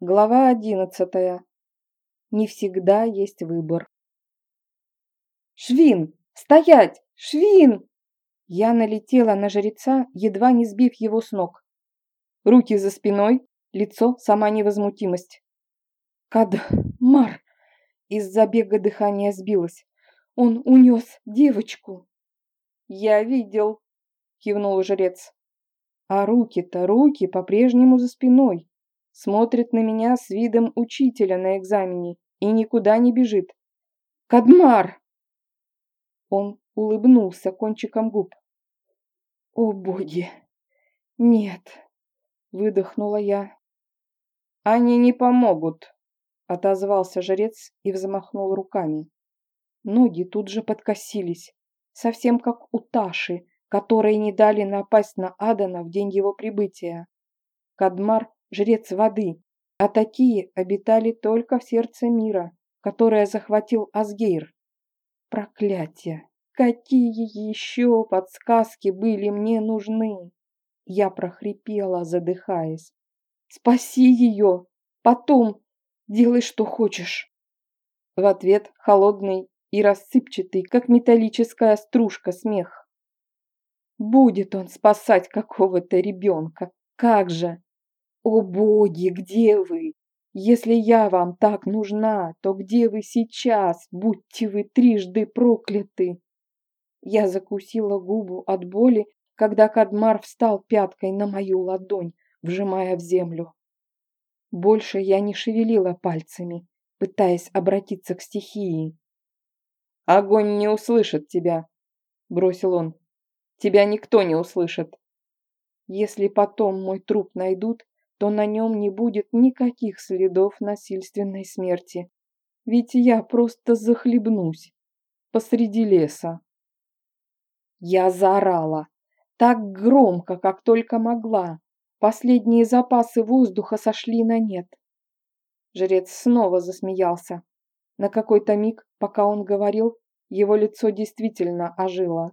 Глава одиннадцатая. Не всегда есть выбор. «Швин! Стоять! Швин!» Я налетела на жреца, едва не сбив его с ног. Руки за спиной, лицо – сама невозмутимость. «Кадмар!» Из-за бега дыхание сбилось. «Он унес девочку!» «Я видел!» – кивнул жрец. А руки-то, руки по-прежнему за спиной смотрит на меня с видом учителя на экзамене и никуда не бежит. «Кадмар!» Он улыбнулся кончиком губ. «О, боги! Нет!» — выдохнула я. «Они не помогут!» — отозвался жрец и взмахнул руками. Ноги тут же подкосились, совсем как у Таши, которой не дали напасть на Адана в день его прибытия. Кадмар жрец воды, а такие обитали только в сердце мира, которое захватил Асгейр. Проклятие! Какие еще подсказки были мне нужны? Я прохрипела, задыхаясь. «Спаси ее! Потом делай, что хочешь!» В ответ холодный и рассыпчатый, как металлическая стружка, смех. «Будет он спасать какого-то ребенка! Как же! «О боги, где вы? Если я вам так нужна, то где вы сейчас? Будьте вы трижды прокляты!» Я закусила губу от боли, когда Кадмар встал пяткой на мою ладонь, вжимая в землю. Больше я не шевелила пальцами, пытаясь обратиться к стихии. «Огонь не услышит тебя», — бросил он. «Тебя никто не услышит. Если потом мой труп найдут, то на нем не будет никаких следов насильственной смерти. Ведь я просто захлебнусь посреди леса. Я заорала, так громко, как только могла. Последние запасы воздуха сошли на нет. Жрец снова засмеялся. На какой-то миг, пока он говорил, его лицо действительно ожило.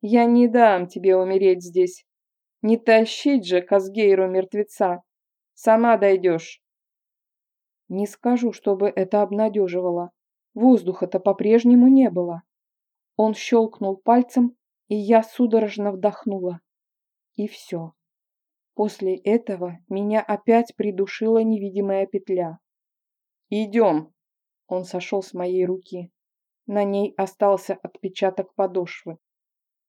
«Я не дам тебе умереть здесь. Не тащить же Казгейру мертвеца. Сама дойдешь. Не скажу, чтобы это обнадеживало. Воздуха-то по-прежнему не было. Он щелкнул пальцем, и я судорожно вдохнула. И все. После этого меня опять придушила невидимая петля. «Идем!» Он сошел с моей руки. На ней остался отпечаток подошвы.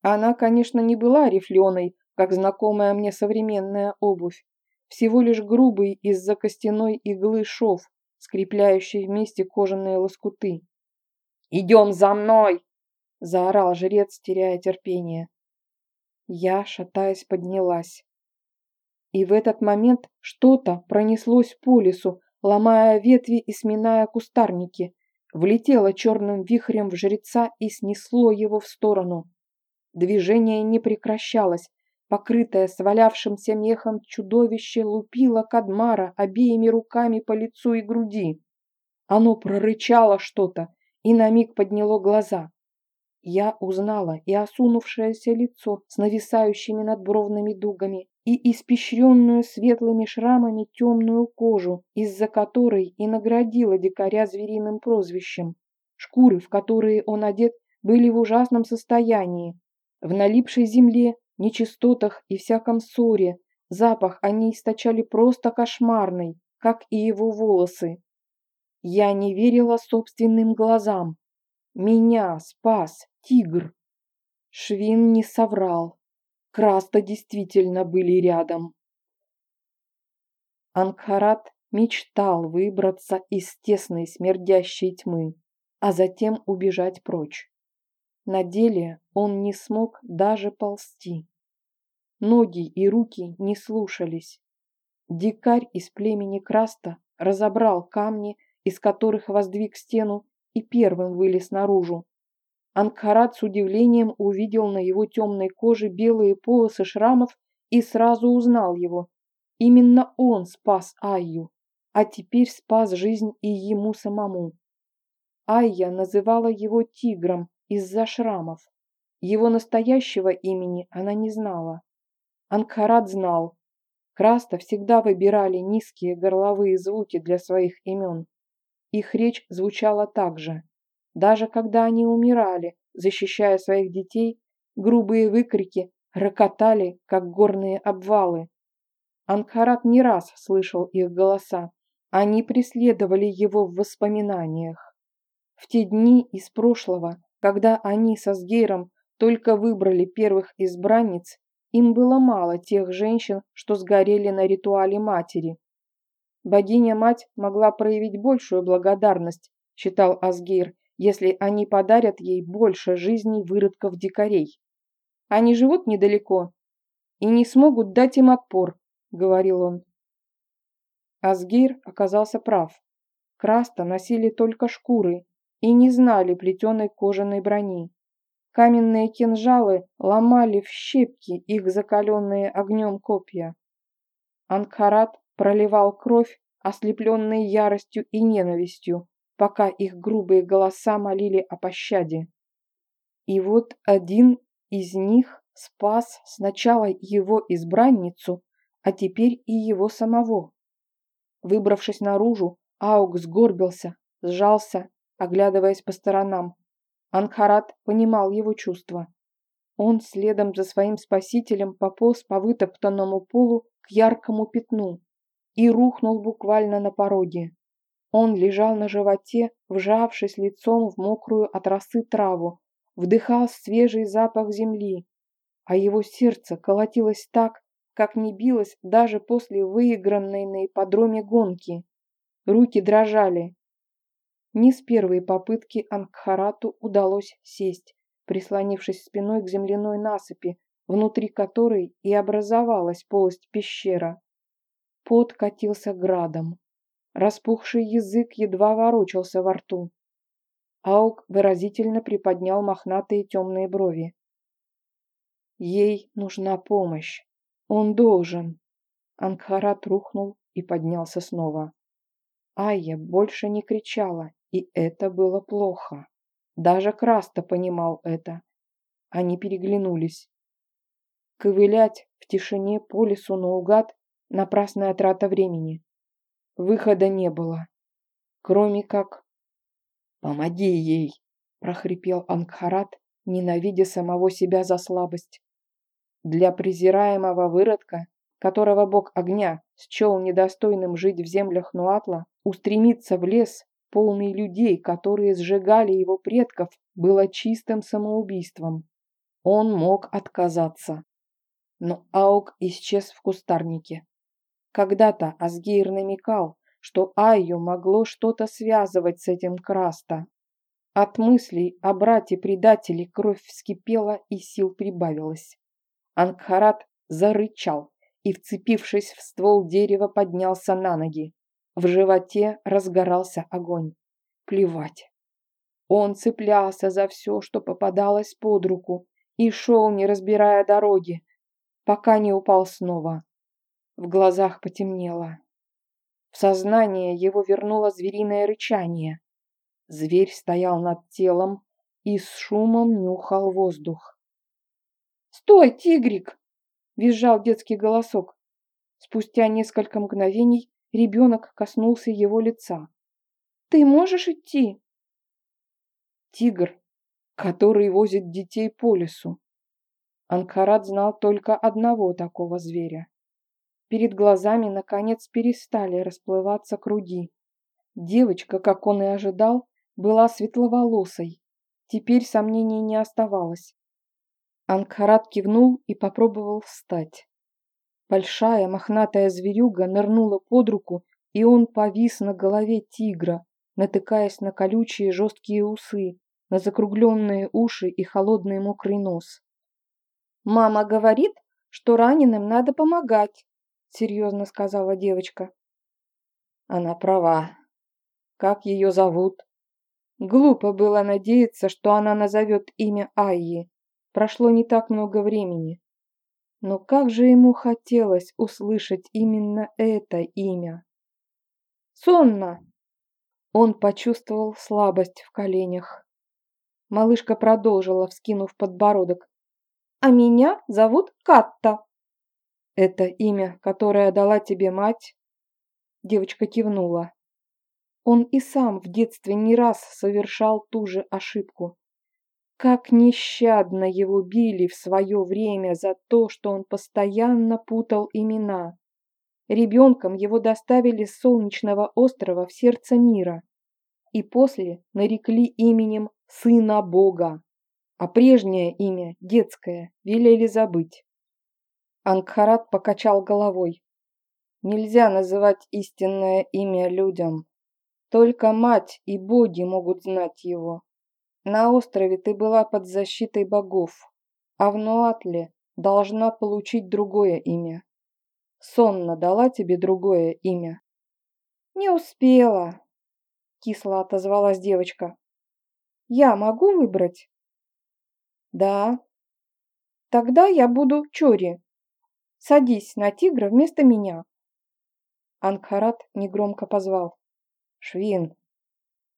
Она, конечно, не была рифленой, как знакомая мне современная обувь, всего лишь грубый из-за костяной иглы шов, скрепляющий вместе кожаные лоскуты. «Идем за мной!» – заорал жрец, теряя терпение. Я, шатаясь, поднялась. И в этот момент что-то пронеслось по лесу, ломая ветви и сминая кустарники, влетело черным вихрем в жреца и снесло его в сторону. Движение не прекращалось, Покрытое свалявшимся мехом чудовище лупило Кадмара обеими руками по лицу и груди. Оно прорычало что-то и на миг подняло глаза. Я узнала и осунувшееся лицо с нависающими надбровными дугами, и испещренную светлыми шрамами темную кожу, из-за которой и наградила дикаря звериным прозвищем. Шкуры, в которые он одет, были в ужасном состоянии. В налипшей земле нечистотах и всяком ссоре. Запах они источали просто кошмарный, как и его волосы. Я не верила собственным глазам. Меня спас тигр. Швин не соврал. Краста действительно были рядом. Ангхарат мечтал выбраться из тесной смердящей тьмы, а затем убежать прочь. На деле он не смог даже ползти. Ноги и руки не слушались. Дикарь из племени Краста разобрал камни, из которых воздвиг стену, и первым вылез наружу. Ангхарат с удивлением увидел на его темной коже белые полосы шрамов и сразу узнал его. Именно он спас Айю, а теперь спас жизнь и ему самому. Айя называла его тигром, из-за шрамов. Его настоящего имени она не знала. Ангхарат знал. Краста всегда выбирали низкие горловые звуки для своих имен. Их речь звучала так же. Даже когда они умирали, защищая своих детей, грубые выкрики рокотали, как горные обвалы. Ангхарат не раз слышал их голоса. Они преследовали его в воспоминаниях. В те дни из прошлого, когда они со Сгейром только выбрали первых избранниц, им было мало тех женщин, что сгорели на ритуале матери. Богиня-мать могла проявить большую благодарность, считал Асгейр, если они подарят ей больше жизней выродков-дикарей. Они живут недалеко и не смогут дать им отпор, говорил он. Асгейр оказался прав. Краста носили только шкуры и не знали плетеной кожаной брони. Каменные кинжалы ломали в щепки их закаленные огнем копья. Ангхарат проливал кровь, ослепленные яростью и ненавистью, пока их грубые голоса молили о пощаде. И вот один из них спас сначала его избранницу, а теперь и его самого. Выбравшись наружу, Аук сгорбился, сжался, оглядываясь по сторонам. Анхарат понимал его чувства. Он следом за своим спасителем пополз по вытоптанному полу к яркому пятну и рухнул буквально на пороге. Он лежал на животе, вжавшись лицом в мокрую от росы траву, вдыхал свежий запах земли, а его сердце колотилось так, как не билось даже после выигранной на ипподроме гонки. Руки дрожали, не с первой попытки Ангхарату удалось сесть, прислонившись спиной к земляной насыпи, внутри которой и образовалась полость пещера. Пот катился градом. Распухший язык едва ворочался во рту. Аук выразительно приподнял мохнатые темные брови. Ей нужна помощь. Он должен. Ангхарат рухнул и поднялся снова. Айя больше не кричала, и это было плохо. Даже Краста понимал это. Они переглянулись. Ковылять в тишине по лесу наугад – напрасная трата времени. Выхода не было. Кроме как... «Помоги ей!» – прохрипел Ангхарат, ненавидя самого себя за слабость. Для презираемого выродка, которого бог огня счел недостойным жить в землях Нуатла, устремиться в лес полный людей, которые сжигали его предков, было чистым самоубийством. Он мог отказаться. Но Аук исчез в кустарнике. Когда-то Асгейр намекал, что Айю могло что-то связывать с этим Краста. От мыслей о брате-предателе кровь вскипела и сил прибавилось. Ангхарат зарычал и, вцепившись в ствол дерева, поднялся на ноги. В животе разгорался огонь. Плевать. Он цеплялся за все, что попадалось под руку, и шел, не разбирая дороги, пока не упал снова. В глазах потемнело. В сознание его вернуло звериное рычание. Зверь стоял над телом и с шумом нюхал воздух. «Стой, тигрик!» – визжал детский голосок. Спустя несколько мгновений Ребенок коснулся его лица. «Ты можешь идти?» Тигр, который возит детей по лесу. Анкарат знал только одного такого зверя. Перед глазами, наконец, перестали расплываться круги. Девочка, как он и ожидал, была светловолосой. Теперь сомнений не оставалось. Ангхарат кивнул и попробовал встать. Большая мохнатая зверюга нырнула под руку, и он повис на голове тигра, натыкаясь на колючие жесткие усы, на закругленные уши и холодный мокрый нос. «Мама говорит, что раненым надо помогать», — серьезно сказала девочка. Она права. Как ее зовут? Глупо было надеяться, что она назовет имя Айи. Прошло не так много времени. Но как же ему хотелось услышать именно это имя. «Сонно!» Он почувствовал слабость в коленях. Малышка продолжила, вскинув подбородок. «А меня зовут Катта!» Это имя, которое дала тебе мать? Девочка кивнула. Он и сам в детстве не раз совершал ту же ошибку. Как нещадно его били в свое время за то, что он постоянно путал имена. Ребенком его доставили с солнечного острова в сердце мира и после нарекли именем сына Бога, а прежнее имя, детское, велели забыть. Ангхарат покачал головой. Нельзя называть истинное имя людям. Только мать и боги могут знать его. На острове ты была под защитой богов, а в Нуатле должна получить другое имя. Сонна дала тебе другое имя. Не успела, кисло отозвалась девочка. Я могу выбрать? Да. Тогда я буду Чори. Садись на тигра вместо меня. Ангхарат негромко позвал. Швин.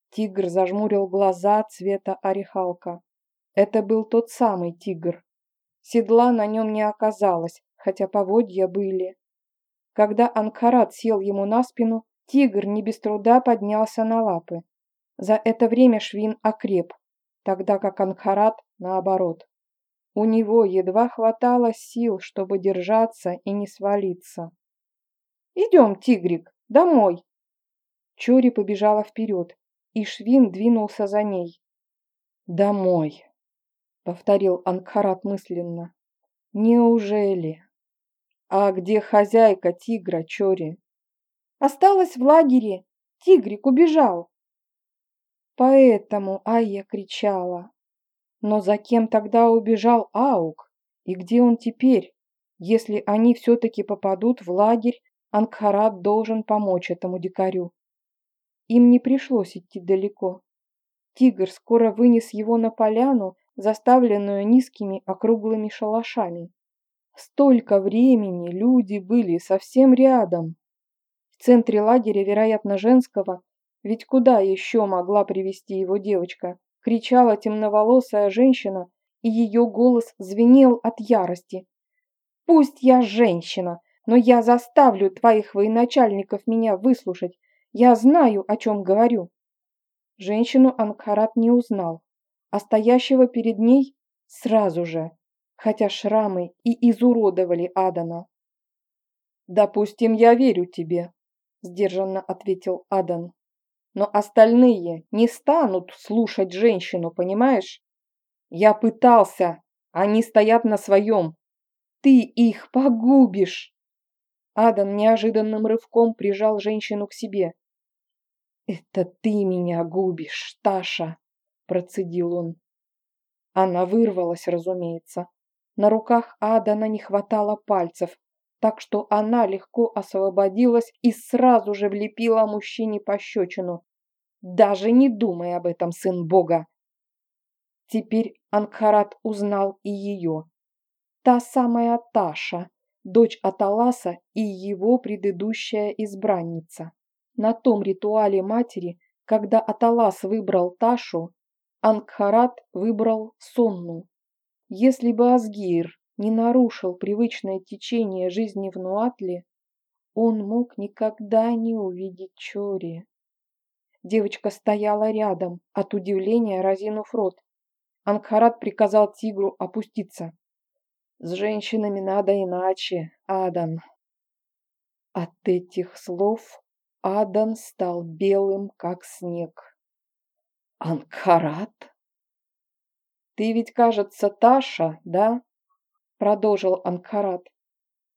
Тигр зажмурил глаза цвета орехалка. Это был тот самый тигр. Седла на нем не оказалось, хотя поводья были. Когда Ангхарат сел ему на спину, тигр не без труда поднялся на лапы. За это время Швин окреп, тогда как Ангхарат наоборот. У него едва хватало сил, чтобы держаться и не свалиться. «Идем, тигрик, домой!» Чори побежала вперед, и Швин двинулся за ней. «Домой!» — повторил Ангхарат мысленно. «Неужели? А где хозяйка тигра, Чори?» «Осталась в лагере. Тигрик убежал!» Поэтому Айя кричала. Но за кем тогда убежал Аук? И где он теперь? Если они все-таки попадут в лагерь, Ангхарат должен помочь этому дикарю. Им не пришлось идти далеко. Тигр скоро вынес его на поляну, заставленную низкими округлыми шалашами. Столько времени люди были совсем рядом. В центре лагеря, вероятно, женского, ведь куда еще могла привести его девочка, кричала темноволосая женщина, и ее голос звенел от ярости. «Пусть я женщина, но я заставлю твоих военачальников меня выслушать, я знаю, о чем говорю. Женщину Ангхарат не узнал, а стоящего перед ней сразу же, хотя шрамы и изуродовали Адана. «Допустим, я верю тебе», – сдержанно ответил Адан. «Но остальные не станут слушать женщину, понимаешь? Я пытался, они стоят на своем. Ты их погубишь!» Адан неожиданным рывком прижал женщину к себе. «Это ты меня губишь, Таша!» – процедил он. Она вырвалась, разумеется. На руках Адана не хватало пальцев, так что она легко освободилась и сразу же влепила мужчине пощечину. «Даже не думай об этом, сын Бога!» Теперь Ангхарат узнал и ее. Та самая Таша, дочь Аталаса и его предыдущая избранница. На том ритуале матери, когда Аталас выбрал Ташу, Ангхарат выбрал Сонну. Если бы Асгир не нарушил привычное течение жизни в Нуатле, он мог никогда не увидеть Чори. Девочка стояла рядом, от удивления разинув рот. Ангхарат приказал тигру опуститься. С женщинами надо иначе, Адан. От этих слов Адан стал белым, как снег. Анкарат? Ты ведь, кажется, Таша, да? Продолжил Анкарат.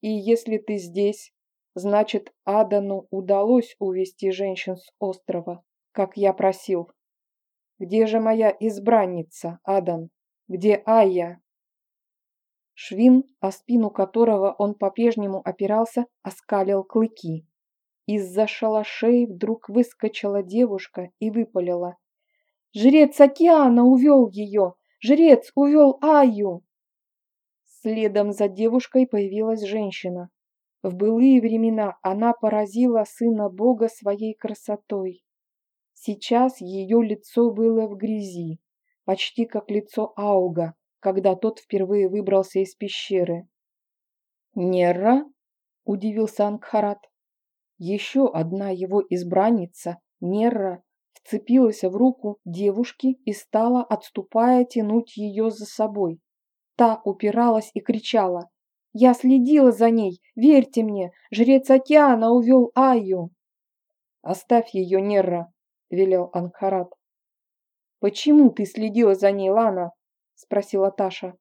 И если ты здесь, значит, Адану удалось увести женщин с острова, как я просил. Где же моя избранница, Адан? Где Айя? Швин, о спину которого он по-прежнему опирался, оскалил клыки. Из-за шалашей вдруг выскочила девушка и выпалила. «Жрец океана увел ее! Жрец увел Аю!» Следом за девушкой появилась женщина. В былые времена она поразила сына Бога своей красотой. Сейчас ее лицо было в грязи, почти как лицо Ауга, когда тот впервые выбрался из пещеры. «Нерра?» – удивился Ангхарат. Еще одна его избранница, Нерра, вцепилась в руку девушки и стала, отступая, тянуть ее за собой. Та упиралась и кричала. «Я следила за ней! Верьте мне! Жрец океана увел Айю!» «Оставь ее, Нерра!» – велел Ангхарат. «Почему ты следила за ней, Лана?» – спросила Таша.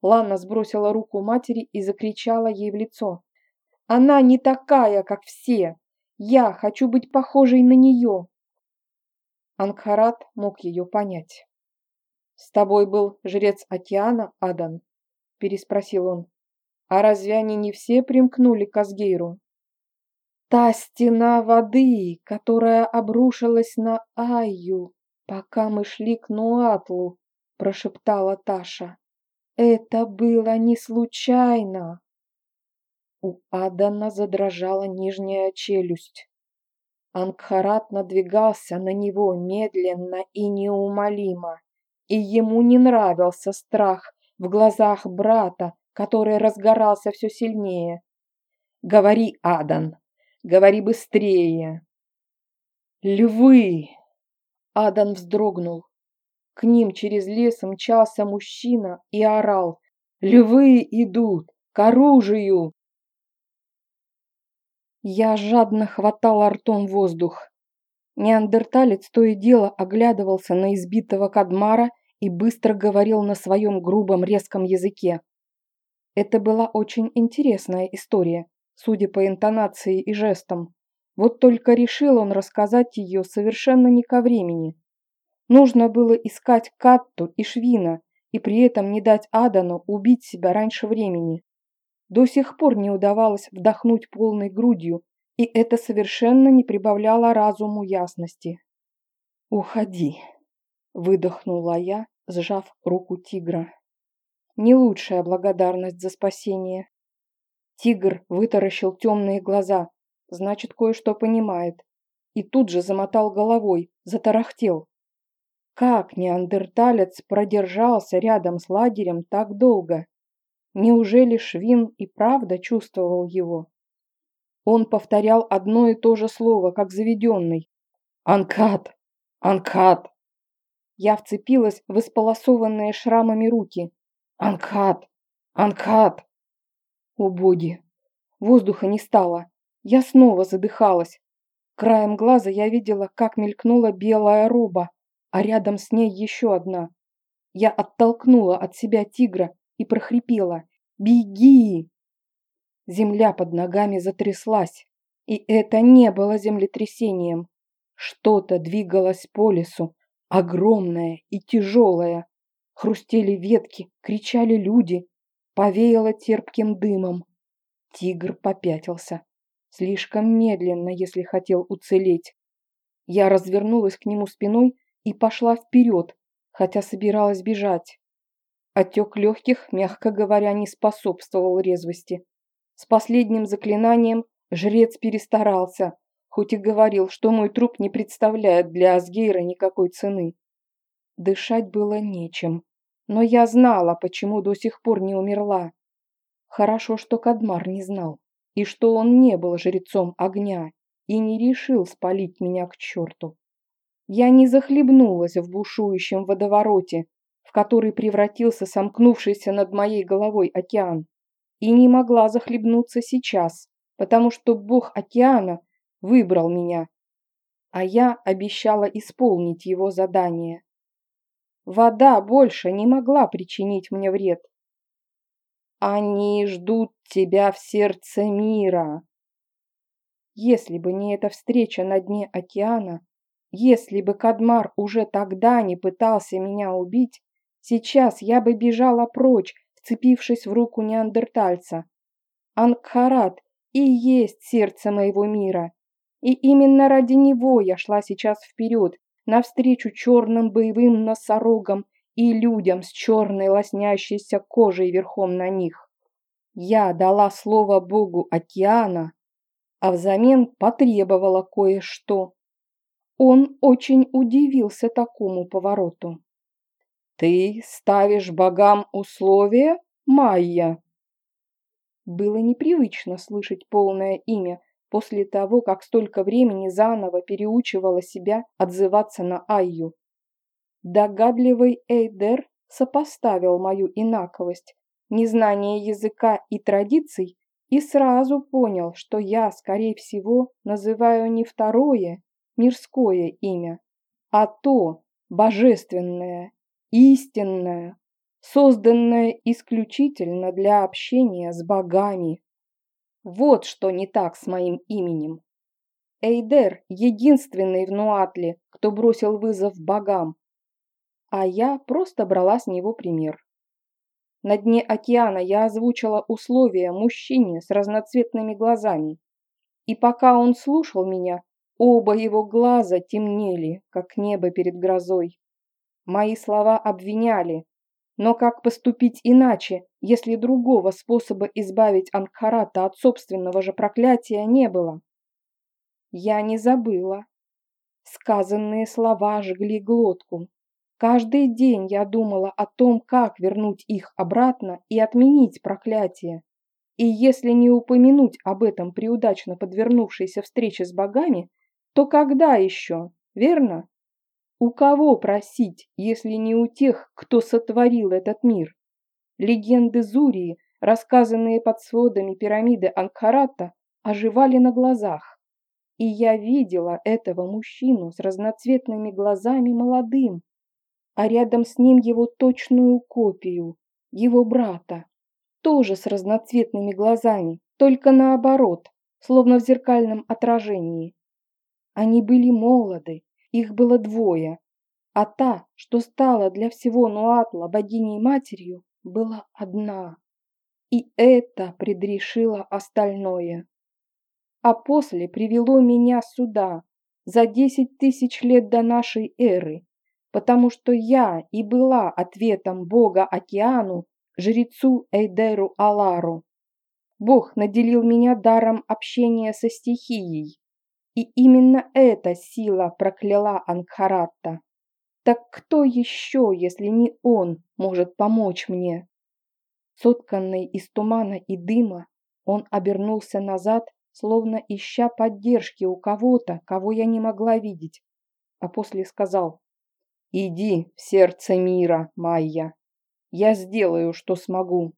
Лана сбросила руку матери и закричала ей в лицо. «Она не такая, как все! Я хочу быть похожей на нее!» Ангхарат мог ее понять. «С тобой был жрец океана, Адан?» – переспросил он. «А разве они не все примкнули к Асгейру?» «Та стена воды, которая обрушилась на Айю, пока мы шли к Нуатлу», – прошептала Таша. «Это было не случайно». У Адана задрожала нижняя челюсть. Ангхарат надвигался на него медленно и неумолимо, и ему не нравился страх в глазах брата, который разгорался все сильнее. «Говори, Адан, говори быстрее!» «Львы!» Адан вздрогнул. К ним через лес мчался мужчина и орал. «Львы идут! К оружию!» Я жадно хватала ртом воздух. Неандерталец то и дело оглядывался на избитого кадмара и быстро говорил на своем грубом резком языке. Это была очень интересная история, судя по интонации и жестам. Вот только решил он рассказать ее совершенно не ко времени. Нужно было искать Катту и Швина, и при этом не дать Адану убить себя раньше времени. До сих пор не удавалось вдохнуть полной грудью, и это совершенно не прибавляло разуму ясности. «Уходи», – выдохнула я, сжав руку тигра. Не лучшая благодарность за спасение. Тигр вытаращил темные глаза, значит, кое-что понимает. И тут же замотал головой, затарахтел. Как неандерталец продержался рядом с лагерем так долго? Неужели Швин и правда чувствовал его? Он повторял одно и то же слово, как заведенный. «Анкат! Анкат!» Я вцепилась в исполосованные шрамами руки. «Анкат! Анкат!» О боги! Воздуха не стало. Я снова задыхалась. Краем глаза я видела, как мелькнула белая роба, а рядом с ней еще одна. Я оттолкнула от себя тигра и прохрипела «Беги!». Земля под ногами затряслась, и это не было землетрясением. Что-то двигалось по лесу, огромное и тяжелое. Хрустели ветки, кричали люди, повеяло терпким дымом. Тигр попятился. Слишком медленно, если хотел уцелеть. Я развернулась к нему спиной и пошла вперед, хотя собиралась бежать. Отек легких, мягко говоря, не способствовал резвости. С последним заклинанием жрец перестарался, хоть и говорил, что мой труп не представляет для Асгейра никакой цены. Дышать было нечем, но я знала, почему до сих пор не умерла. Хорошо, что Кадмар не знал, и что он не был жрецом огня и не решил спалить меня к черту. Я не захлебнулась в бушующем водовороте, в который превратился сомкнувшийся над моей головой океан, и не могла захлебнуться сейчас, потому что бог океана выбрал меня, а я обещала исполнить его задание. Вода больше не могла причинить мне вред. Они ждут тебя в сердце мира. Если бы не эта встреча на дне океана, если бы Кадмар уже тогда не пытался меня убить, сейчас я бы бежала прочь, вцепившись в руку неандертальца. Ангхарат и есть сердце моего мира. И именно ради него я шла сейчас вперед, навстречу черным боевым носорогам и людям с черной лоснящейся кожей верхом на них. Я дала слово богу океана, а взамен потребовала кое-что. Он очень удивился такому повороту. «Ты ставишь богам условия, Майя?» Было непривычно слышать полное имя после того, как столько времени заново переучивала себя отзываться на Айю. Догадливый Эйдер сопоставил мою инаковость, незнание языка и традиций и сразу понял, что я, скорее всего, называю не второе, мирское имя, а то божественное, истинное, созданное исключительно для общения с богами. Вот что не так с моим именем. Эйдер – единственный в Нуатле, кто бросил вызов богам, а я просто брала с него пример. На дне океана я озвучила условия мужчине с разноцветными глазами. И пока он слушал меня, оба его глаза темнели, как небо перед грозой. Мои слова обвиняли, но как поступить иначе, если другого способа избавить Ангхарата от собственного же проклятия не было? Я не забыла. Сказанные слова жгли глотку, Каждый день я думала о том, как вернуть их обратно и отменить проклятие. И если не упомянуть об этом при удачно подвернувшейся встрече с богами, то когда еще, верно? У кого просить, если не у тех, кто сотворил этот мир? Легенды Зурии, рассказанные под сводами пирамиды Ангхарата, оживали на глазах. И я видела этого мужчину с разноцветными глазами молодым, а рядом с ним его точную копию, его брата, тоже с разноцветными глазами, только наоборот, словно в зеркальном отражении. Они были молоды, их было двое, а та, что стала для всего Нуатла богиней-матерью, была одна. И это предрешило остальное. А после привело меня сюда, за десять тысяч лет до нашей эры, потому что я и была ответом бога океану, жрецу Эйдеру Алару. Бог наделил меня даром общения со стихией, и именно эта сила прокляла Ангхаратта. Так кто еще, если не он, может помочь мне? Сотканный из тумана и дыма, он обернулся назад, словно ища поддержки у кого-то, кого я не могла видеть, а после сказал Иди в сердце мира, Майя. Я сделаю, что смогу.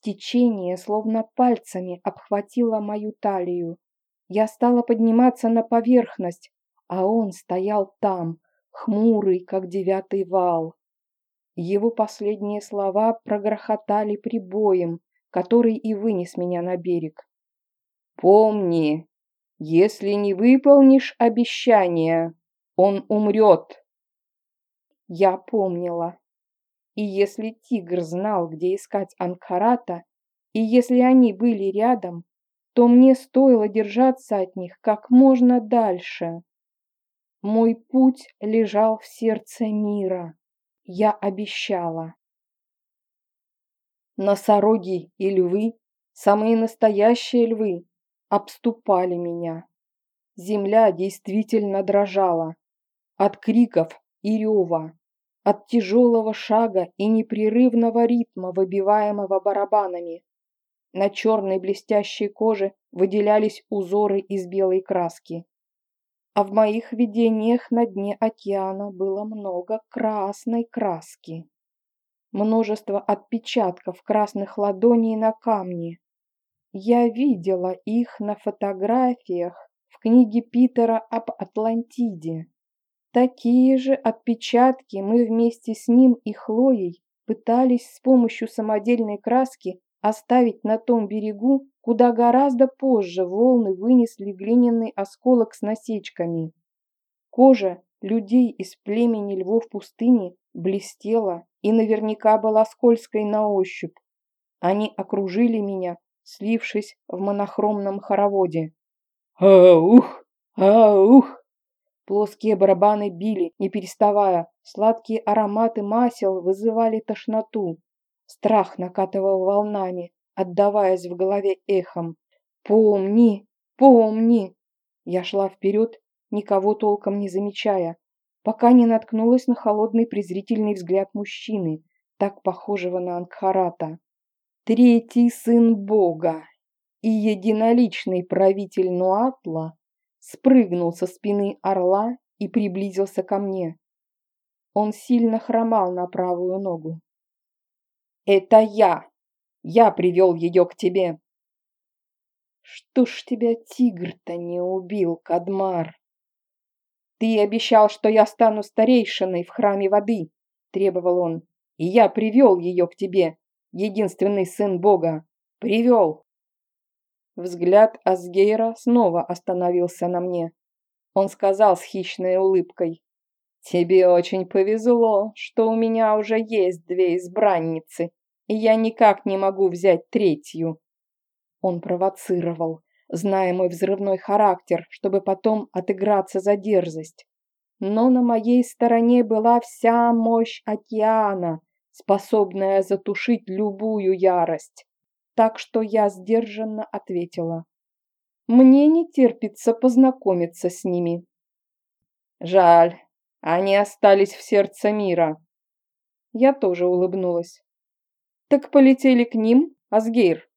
Течение словно пальцами обхватило мою талию. Я стала подниматься на поверхность, а он стоял там, хмурый, как девятый вал. Его последние слова прогрохотали прибоем, который и вынес меня на берег. «Помни, если не выполнишь обещание, он умрет. Я помнила. И если тигр знал, где искать Анкарата, и если они были рядом, то мне стоило держаться от них как можно дальше. Мой путь лежал в сердце мира. Я обещала. Носороги и львы, самые настоящие львы, обступали меня. Земля действительно дрожала от криков и рева, от тяжелого шага и непрерывного ритма, выбиваемого барабанами. На черной блестящей коже выделялись узоры из белой краски. А в моих видениях на дне океана было много красной краски. Множество отпечатков красных ладоней на камне. Я видела их на фотографиях в книге Питера об Атлантиде. Такие же отпечатки мы вместе с ним и Хлоей пытались с помощью самодельной краски оставить на том берегу, куда гораздо позже волны вынесли глиняный осколок с насечками. Кожа людей из племени львов пустыни блестела и наверняка была скользкой на ощупь. Они окружили меня, слившись в монохромном хороводе. «Аух! Аух!» Плоские барабаны били, не переставая. Сладкие ароматы масел вызывали тошноту. Страх накатывал волнами, отдаваясь в голове эхом. «Помни! Помни!» Я шла вперед, никого толком не замечая, пока не наткнулась на холодный презрительный взгляд мужчины, так похожего на Ангхарата. Третий сын Бога и единоличный правитель Нуатла спрыгнул со спины орла и приблизился ко мне. Он сильно хромал на правую ногу. «Это я! Я привел ее к тебе!» «Что ж тебя тигр-то не убил, Кадмар?» «Ты обещал, что я стану старейшиной в храме воды», – требовал он. «И я привел ее к тебе, единственный сын Бога. Привел!» Взгляд Асгейра снова остановился на мне. Он сказал с хищной улыбкой. «Тебе очень повезло, что у меня уже есть две избранницы, и я никак не могу взять третью». Он провоцировал, зная мой взрывной характер, чтобы потом отыграться за дерзость. Но на моей стороне была вся мощь океана, способная затушить любую ярость. Так что я сдержанно ответила. Мне не терпится познакомиться с ними. Жаль, они остались в сердце мира. Я тоже улыбнулась. Так полетели к ним, Асгейр.